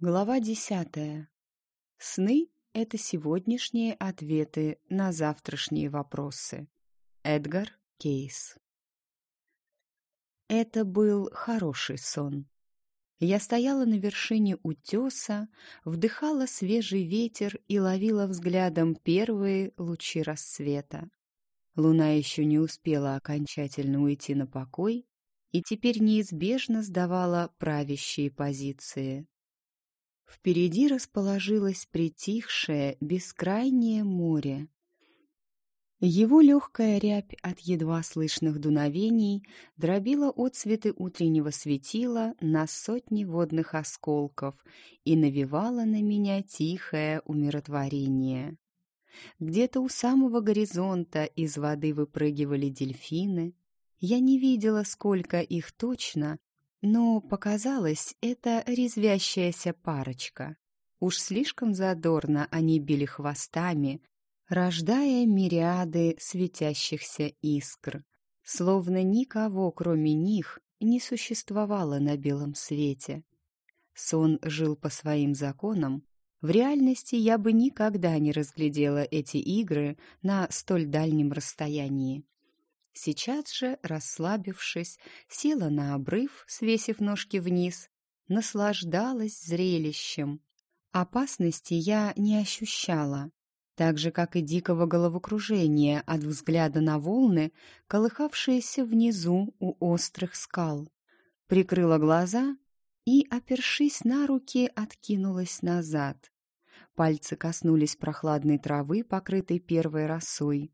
Глава десятая. Сны — это сегодняшние ответы на завтрашние вопросы. Эдгар Кейс. Это был хороший сон. Я стояла на вершине утеса, вдыхала свежий ветер и ловила взглядом первые лучи рассвета. Луна еще не успела окончательно уйти на покой и теперь неизбежно сдавала правящие позиции. Впереди расположилось притихшее, бескрайнее море. Его легкая рябь от едва слышных дуновений дробила отцветы утреннего светила на сотни водных осколков и навевала на меня тихое умиротворение. Где-то у самого горизонта из воды выпрыгивали дельфины. Я не видела, сколько их точно, но показалось, это резвящаяся парочка. Уж слишком задорно они били хвостами, рождая мириады светящихся искр, словно никого, кроме них, не существовало на белом свете. Сон жил по своим законам. В реальности я бы никогда не разглядела эти игры на столь дальнем расстоянии. Сейчас же, расслабившись, села на обрыв, свесив ножки вниз, наслаждалась зрелищем. Опасности я не ощущала, так же, как и дикого головокружения от взгляда на волны, колыхавшиеся внизу у острых скал. Прикрыла глаза и, опершись на руки, откинулась назад. Пальцы коснулись прохладной травы, покрытой первой росой.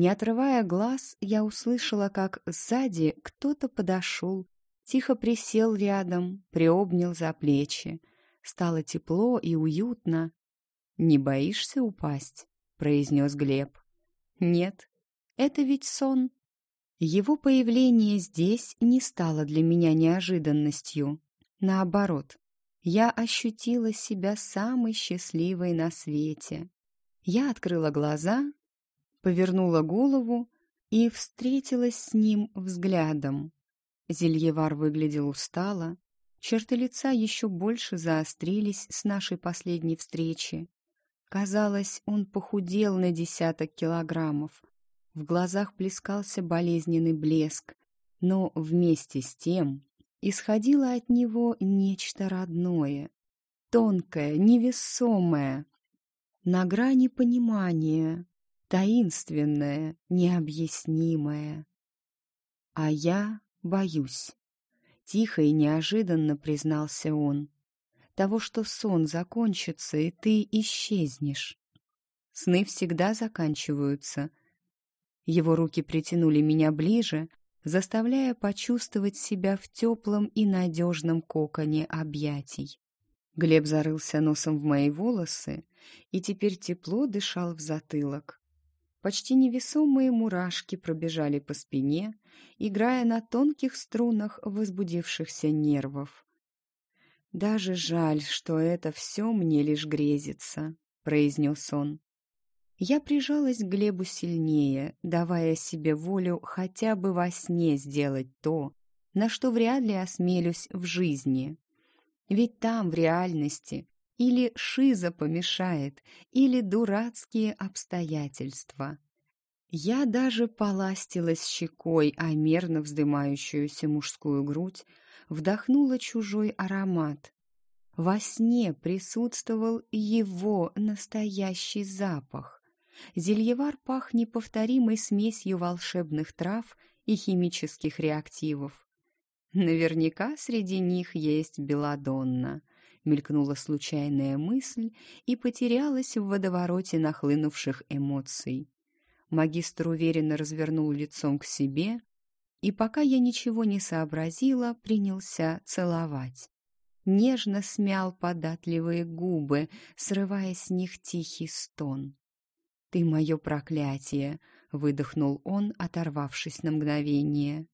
Не отрывая глаз, я услышала, как сзади кто-то подошел, тихо присел рядом, приобнял за плечи. Стало тепло и уютно. «Не боишься упасть?» — произнес Глеб. «Нет, это ведь сон». Его появление здесь не стало для меня неожиданностью. Наоборот, я ощутила себя самой счастливой на свете. Я открыла глаза повернула голову и встретилась с ним взглядом. Зельевар выглядел устало, черты лица еще больше заострились с нашей последней встречи. Казалось, он похудел на десяток килограммов. В глазах плескался болезненный блеск, но вместе с тем исходило от него нечто родное, тонкое, невесомое, на грани понимания, таинственное, необъяснимое. А я боюсь. Тихо и неожиданно признался он. Того, что сон закончится, и ты исчезнешь. Сны всегда заканчиваются. Его руки притянули меня ближе, заставляя почувствовать себя в теплом и надежном коконе объятий. Глеб зарылся носом в мои волосы и теперь тепло дышал в затылок. Почти невесомые мурашки пробежали по спине, играя на тонких струнах возбудившихся нервов. «Даже жаль, что это все мне лишь грезится», — произнес он. Я прижалась к Глебу сильнее, давая себе волю хотя бы во сне сделать то, на что вряд ли осмелюсь в жизни. Ведь там, в реальности, или шиза помешает, или дурацкие обстоятельства. Я даже поластилась щекой о мерно вздымающуюся мужскую грудь, вдохнула чужой аромат. Во сне присутствовал его настоящий запах. Зельевар пах неповторимой смесью волшебных трав и химических реактивов. Наверняка среди них есть белладонна мелькнула случайная мысль и потерялась в водовороте нахлынувших эмоций. Магистр уверенно развернул лицом к себе, и пока я ничего не сообразила, принялся целовать. Нежно смял податливые губы, срывая с них тихий стон. «Ты мое проклятие!» — выдохнул он, оторвавшись на мгновение.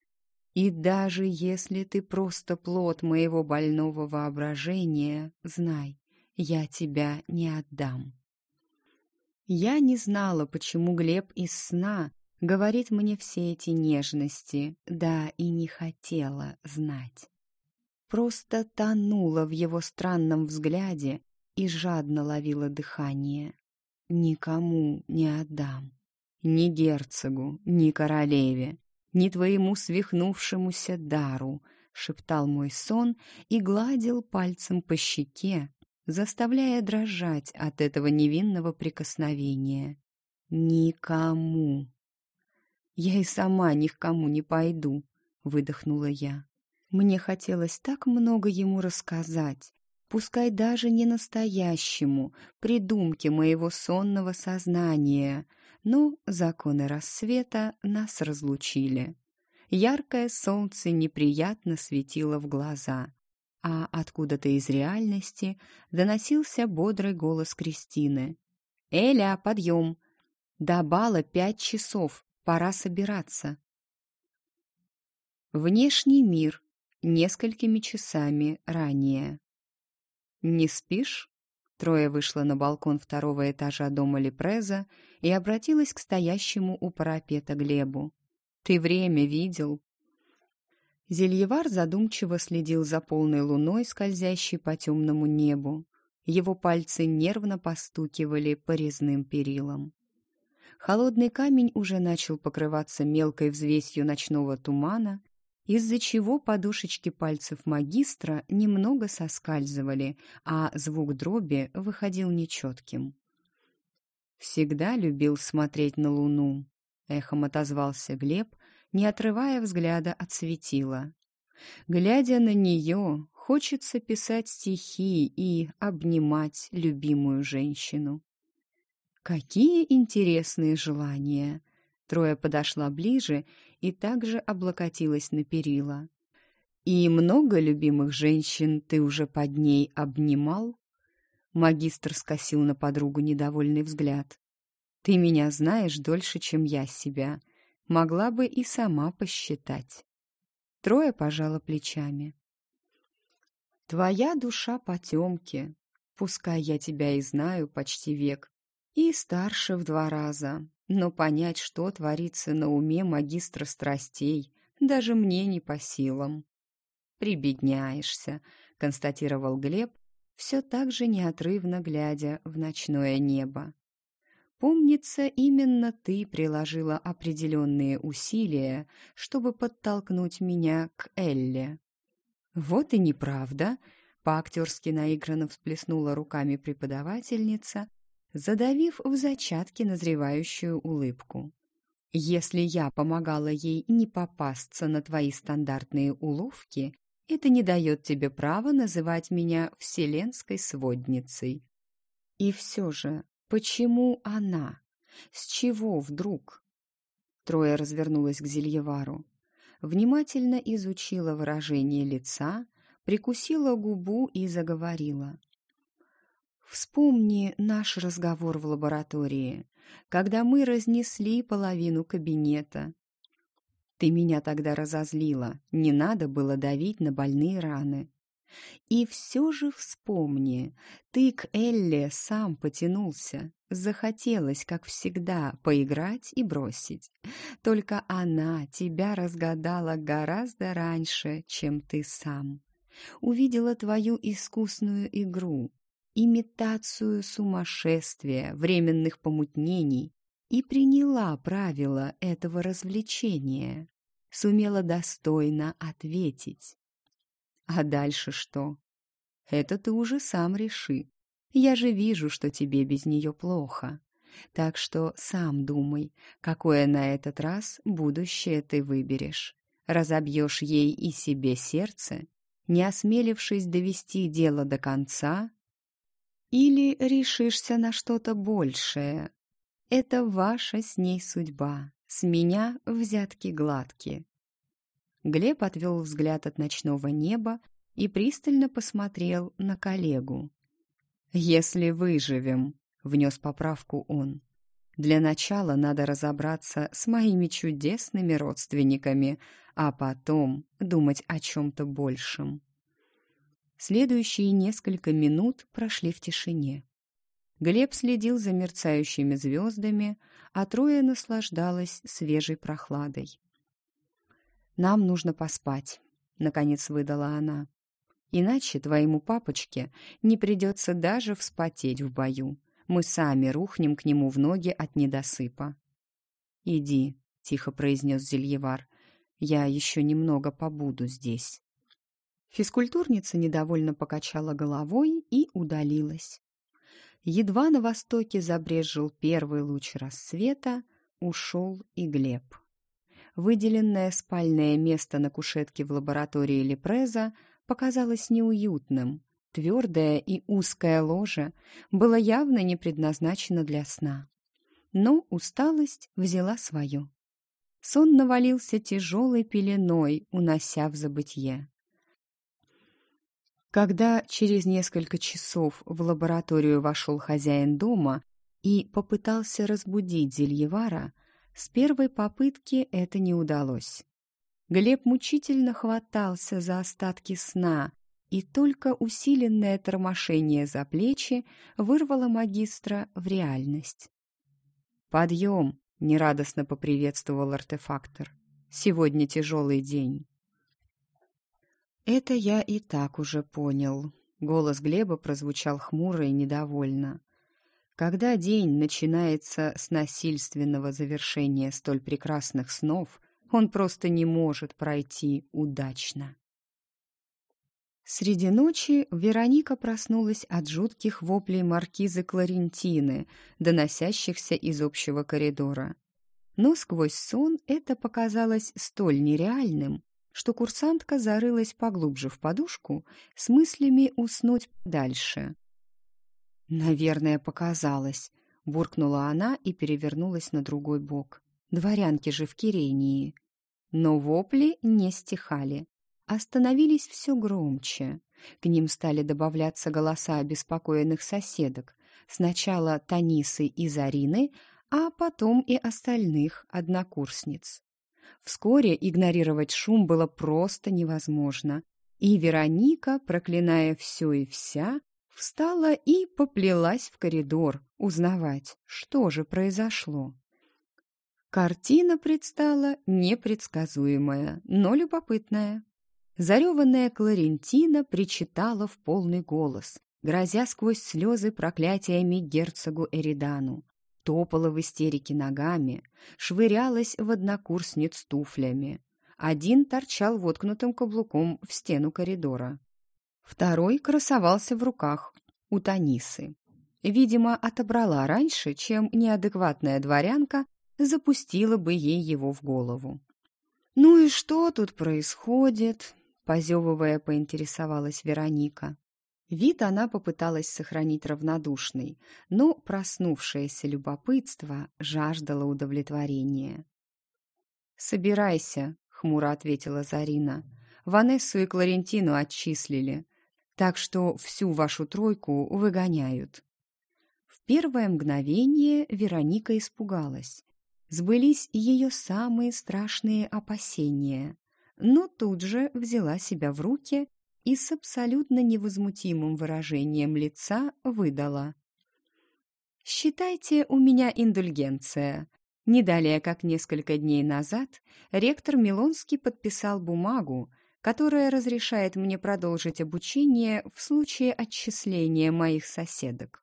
И даже если ты просто плод моего больного воображения, знай, я тебя не отдам. Я не знала, почему Глеб из сна говорит мне все эти нежности, да и не хотела знать. просто тонула в его странном взгляде и жадно ловила дыхание. «Никому не отдам. Ни герцогу, ни королеве, ни твоему свихнувшемуся дару», — шептал мой сон и гладил пальцем по щеке, заставляя дрожать от этого невинного прикосновения. «Никому!» «Я и сама ни к кому не пойду», — выдохнула я. Мне хотелось так много ему рассказать, пускай даже не настоящему, придумке моего сонного сознания, но законы рассвета нас разлучили. Яркое солнце неприятно светило в глаза, а откуда-то из реальности доносился бодрый голос Кристины. «Эля, подъем! До бала пять часов, пора собираться». Внешний мир несколькими часами ранее. «Не спишь?» Трое вышла на балкон второго этажа дома Лепреза и обратилась к стоящему у парапета Глебу. «Ты время видел?» Зельевар задумчиво следил за полной луной, скользящей по темному небу. Его пальцы нервно постукивали по резным перилам. Холодный камень уже начал покрываться мелкой взвесью ночного тумана, из-за чего подушечки пальцев магистра немного соскальзывали, а звук дроби выходил нечетким. «Всегда любил смотреть на луну», — эхом отозвался Глеб, не отрывая взгляда от светила. Глядя на нее, хочется писать стихи и обнимать любимую женщину. Какие интересные желания! Троя подошла ближе и также облокотилась на перила. «И много любимых женщин ты уже под ней обнимал?» Магистр скосил на подругу недовольный взгляд. «Ты меня знаешь дольше, чем я себя. Могла бы и сама посчитать». Троя пожала плечами. «Твоя душа потемки. Пускай я тебя и знаю почти век, и старше в два раза, но понять, что творится на уме магистра страстей, даже мне не по силам. «Прибедняешься», — констатировал Глеб, все так же неотрывно глядя в ночное небо. «Помнится, именно ты приложила определенные усилия, чтобы подтолкнуть меня к Элле». «Вот и неправда», — по-актерски наигранно всплеснула руками преподавательница, задавив в зачатке назревающую улыбку. «Если я помогала ей не попасться на твои стандартные уловки, это не дает тебе права называть меня вселенской сводницей». И все же, почему она? С чего вдруг? Троя развернулась к Зельевару. Внимательно изучила выражение лица, прикусила губу и заговорила. Вспомни наш разговор в лаборатории, когда мы разнесли половину кабинета. Ты меня тогда разозлила, не надо было давить на больные раны. И все же вспомни, ты к Элле сам потянулся. Захотелось, как всегда, поиграть и бросить. Только она тебя разгадала гораздо раньше, чем ты сам. Увидела твою искусную игру, имитацию сумасшествия, временных помутнений и приняла правила этого развлечения, сумела достойно ответить. А дальше что? Это ты уже сам реши. Я же вижу, что тебе без нее плохо. Так что сам думай, какое на этот раз будущее ты выберешь. Разобьешь ей и себе сердце, не осмелившись довести дело до конца или решишься на что-то большее. Это ваша с ней судьба, с меня взятки гладкие. Глеб отвел взгляд от ночного неба и пристально посмотрел на коллегу. «Если выживем», — внес поправку он. «Для начала надо разобраться с моими чудесными родственниками, а потом думать о чем-то большем». Следующие несколько минут прошли в тишине. Глеб следил за мерцающими звездами, а Троя наслаждалась свежей прохладой. «Нам нужно поспать», — наконец выдала она. Иначе твоему папочке не придется даже вспотеть в бою. Мы сами рухнем к нему в ноги от недосыпа. «Иди», — тихо произнес Зельевар, — «я еще немного побуду здесь». Физкультурница недовольно покачала головой и удалилась. Едва на востоке забрезжил первый луч рассвета, ушел и Глеб. Выделенное спальное место на кушетке в лаборатории Лепреза показалось неуютным. Твердое и узкое ложе было явно не предназначено для сна. Но усталость взяла свое. Сон навалился тяжелой пеленой, унося в забытье. Когда через несколько часов в лабораторию вошел хозяин дома и попытался разбудить Зельевара, с первой попытки это не удалось. Глеб мучительно хватался за остатки сна, и только усиленное тормошение за плечи вырвало магистра в реальность. «Подъем!» — нерадостно поприветствовал артефактор. «Сегодня тяжелый день». «Это я и так уже понял». Голос Глеба прозвучал хмуро и недовольно. Когда день начинается с насильственного завершения столь прекрасных снов, он просто не может пройти удачно. Среди ночи Вероника проснулась от жутких воплей маркизы Кларентины, доносящихся из общего коридора. Но сквозь сон это показалось столь нереальным, что курсантка зарылась поглубже в подушку с мыслями уснуть дальше. «Наверное, показалось», — буркнула она и перевернулась на другой бок. «Дворянки же в Кирении». Но вопли не стихали, остановились все громче. К ним стали добавляться голоса обеспокоенных соседок. Сначала Танисы и Зарины, а потом и остальных однокурсниц. Вскоре игнорировать шум было просто невозможно, и Вероника, проклиная все и вся, встала и поплелась в коридор узнавать, что же произошло. Картина предстала непредсказуемая, но любопытная. Зареванная Кларентина причитала в полный голос, грозя сквозь слезы проклятиями герцогу Эридану топала в истерике ногами, швырялась в однокурсниц туфлями. Один торчал воткнутым каблуком в стену коридора. Второй красовался в руках у Танисы. Видимо, отобрала раньше, чем неадекватная дворянка запустила бы ей его в голову. «Ну и что тут происходит?» — позевывая, поинтересовалась Вероника. Вид она попыталась сохранить равнодушный, но проснувшееся любопытство жаждало удовлетворения. «Собирайся», — хмуро ответила Зарина. «Ванессу и Кларентину отчислили, так что всю вашу тройку выгоняют». В первое мгновение Вероника испугалась. Сбылись ее самые страшные опасения, но тут же взяла себя в руки и с абсолютно невозмутимым выражением лица выдала. «Считайте, у меня индульгенция». Не далее, как несколько дней назад, ректор Милонский подписал бумагу, которая разрешает мне продолжить обучение в случае отчисления моих соседок.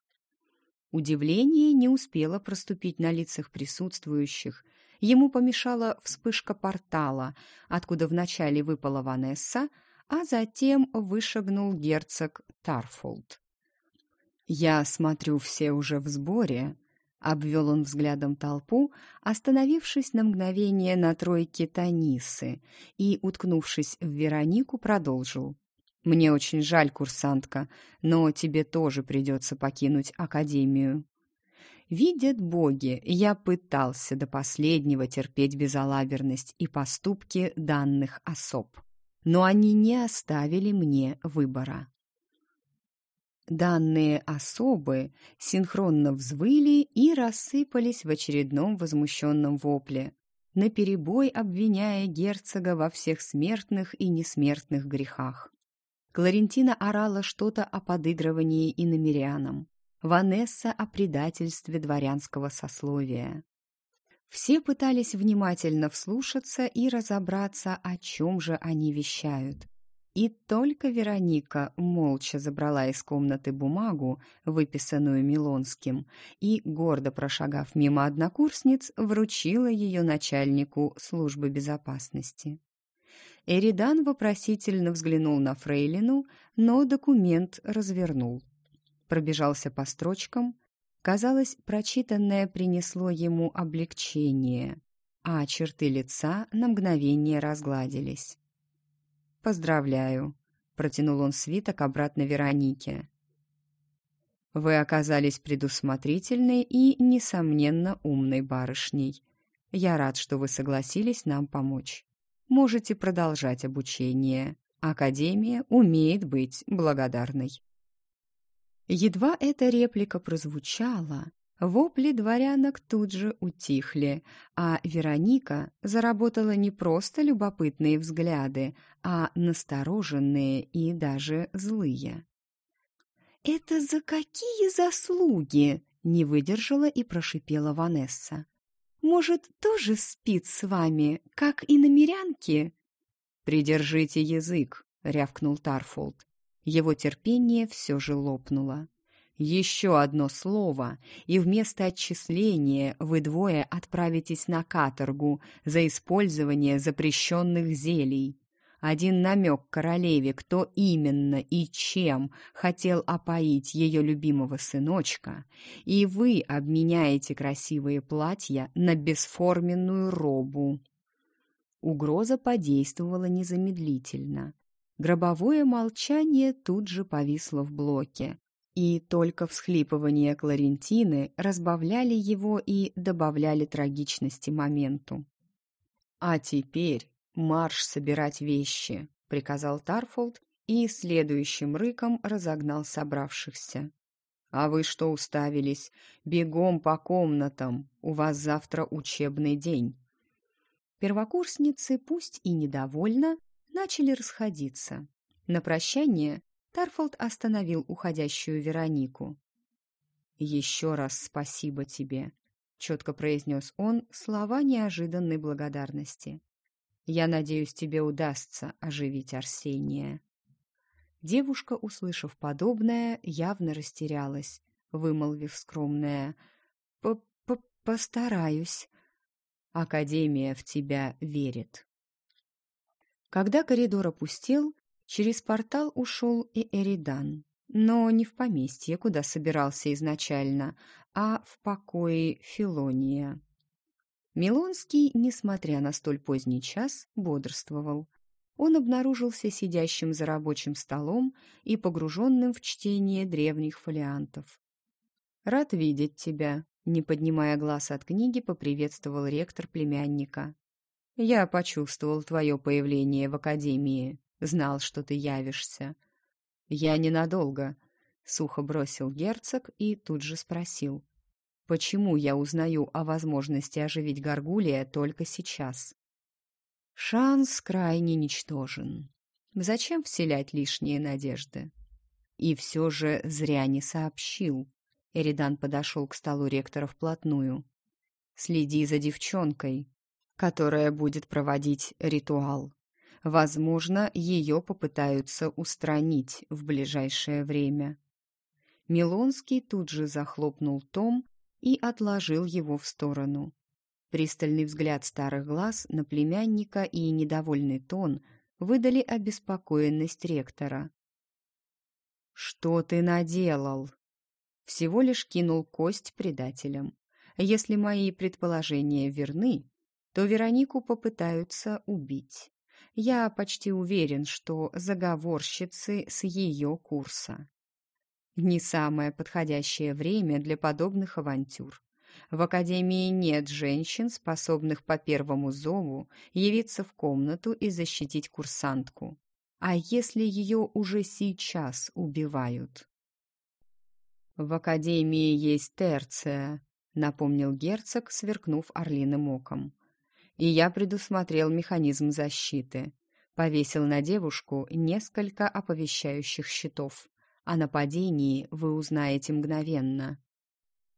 Удивление не успело проступить на лицах присутствующих. Ему помешала вспышка портала, откуда вначале выпала Ванесса, а затем вышагнул герцог Тарфолд. «Я смотрю, все уже в сборе», — обвел он взглядом толпу, остановившись на мгновение на тройке Танисы и, уткнувшись в Веронику, продолжил. «Мне очень жаль, курсантка, но тебе тоже придется покинуть Академию». Видят боги, я пытался до последнего терпеть безалаберность и поступки данных особ но они не оставили мне выбора. Данные особы синхронно взвыли и рассыпались в очередном возмущенном вопле, наперебой обвиняя герцога во всех смертных и несмертных грехах. Кларентина орала что-то о подыгрывании иномерянам, Ванесса о предательстве дворянского сословия. Все пытались внимательно вслушаться и разобраться, о чем же они вещают. И только Вероника молча забрала из комнаты бумагу, выписанную Милонским, и, гордо прошагав мимо однокурсниц, вручила ее начальнику службы безопасности. Эридан вопросительно взглянул на Фрейлину, но документ развернул. Пробежался по строчкам. Казалось, прочитанное принесло ему облегчение, а черты лица на мгновение разгладились. «Поздравляю», — протянул он свиток обратно Веронике. «Вы оказались предусмотрительной и, несомненно, умной барышней. Я рад, что вы согласились нам помочь. Можете продолжать обучение. Академия умеет быть благодарной». Едва эта реплика прозвучала, Вопли дворянок тут же утихли, а Вероника заработала не просто любопытные взгляды, а настороженные и даже злые. «Это за какие заслуги?» — не выдержала и прошипела Ванесса. «Может, тоже спит с вами, как и намерянки?» «Придержите язык», — рявкнул Тарфолд. Его терпение все же лопнуло. Еще одно слово, и вместо отчисления вы двое отправитесь на каторгу за использование запрещенных зелий. Один намек королеве, кто именно и чем хотел опоить ее любимого сыночка, и вы обменяете красивые платья на бесформенную робу. Угроза подействовала незамедлительно. Гробовое молчание тут же повисло в блоке, и только всхлипывания Кларентины разбавляли его и добавляли трагичности моменту. «А теперь марш собирать вещи», — приказал Тарфолд и следующим рыком разогнал собравшихся. «А вы что уставились? Бегом по комнатам! У вас завтра учебный день!» Первокурсницы, пусть и недовольно, начали расходиться. На прощание Тарфолд остановил уходящую Веронику. «Еще раз спасибо тебе», — четко произнес он слова неожиданной благодарности. «Я надеюсь, тебе удастся оживить Арсения». Девушка, услышав подобное, явно растерялась, вымолвив скромное «П -п «Постараюсь». Академия в тебя верит. Когда коридор опустел, Через портал ушел и Эридан, но не в поместье, куда собирался изначально, а в покое Филония. Милонский, несмотря на столь поздний час, бодрствовал. Он обнаружился сидящим за рабочим столом и погруженным в чтение древних фолиантов. «Рад видеть тебя», — не поднимая глаз от книги, поприветствовал ректор племянника. «Я почувствовал твое появление в академии знал, что ты явишься». «Я ненадолго», — сухо бросил герцог и тут же спросил. «Почему я узнаю о возможности оживить Гаргулия только сейчас?» «Шанс крайне ничтожен. Зачем вселять лишние надежды?» «И все же зря не сообщил». Эридан подошел к столу ректора вплотную. «Следи за девчонкой, которая будет проводить ритуал. Возможно, ее попытаются устранить в ближайшее время. Милонский тут же захлопнул том и отложил его в сторону. Пристальный взгляд старых глаз на племянника и недовольный тон выдали обеспокоенность ректора. «Что ты наделал?» Всего лишь кинул кость предателям. Если мои предположения верны, то Веронику попытаются убить я почти уверен, что заговорщицы с ее курса. Не самое подходящее время для подобных авантюр. В академии нет женщин, способных по первому зову явиться в комнату и защитить курсантку. А если ее уже сейчас убивают? «В академии есть терция», — напомнил герцог, сверкнув орлиным оком и я предусмотрел механизм защиты. Повесил на девушку несколько оповещающих щитов. О нападении вы узнаете мгновенно.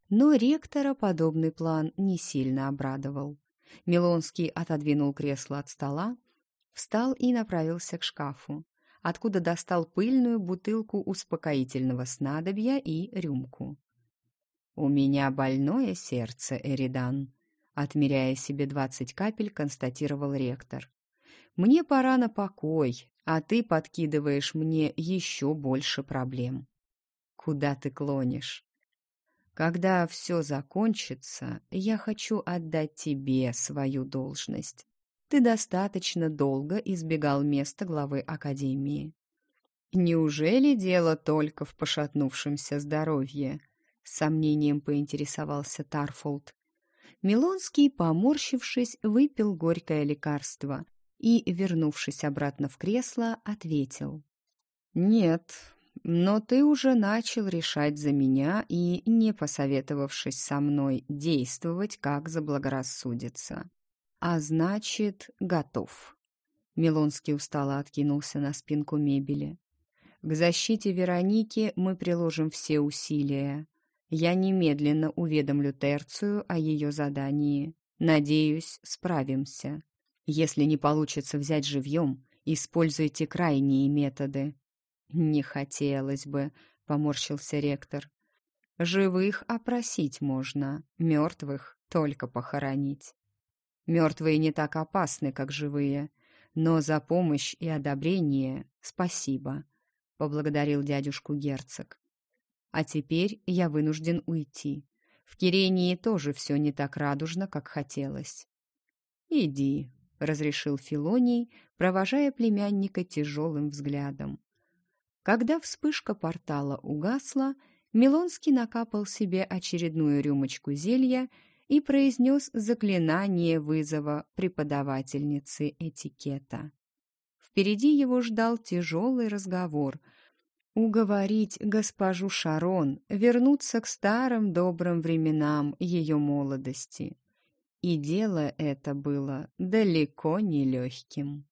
Но ректора подобный план не сильно обрадовал. Милонский отодвинул кресло от стола, встал и направился к шкафу. откуда достал пыльную бутылку успокоительного снадобья и рюмку. «У меня больное сердце, Эридан», — отмеряя себе двадцать капель, констатировал ректор. «Мне пора на покой, а ты подкидываешь мне еще больше проблем». «Куда ты клонишь?» «Когда все закончится, я хочу отдать тебе свою должность. Ты достаточно долго избегал места главы Академии». «Неужели дело только в пошатнувшемся здоровье?» с сомнением поинтересовался Тарфолд. Милонский, поморщившись, выпил горькое лекарство и, вернувшись обратно в кресло, ответил. «Нет, но ты уже начал решать за меня и, не посоветовавшись со мной, действовать, как заблагорассудится. А значит, готов». Милонский устало откинулся на спинку мебели. «К защите Вероники мы приложим все усилия. Я немедленно уведомлю Терцию о ее задании. Надеюсь, справимся. Если не получится взять живьем, используйте крайние методы. Не хотелось бы, поморщился ректор. Живых опросить можно, мертвых только похоронить. Мертвые не так опасны, как живые, но за помощь и одобрение спасибо, поблагодарил дядюшку герцог. А теперь я вынужден уйти. В Кирении тоже все не так радужно, как хотелось. «Иди», — разрешил Филоний, провожая племянника тяжелым взглядом. Когда вспышка портала угасла, Милонский накапал себе очередную рюмочку зелья и произнес заклинание вызова преподавательницы этикета. Впереди его ждал тяжелый разговор — уговорить госпожу Шарон вернуться к старым добрым временам ее молодости. И дело это было далеко не легким.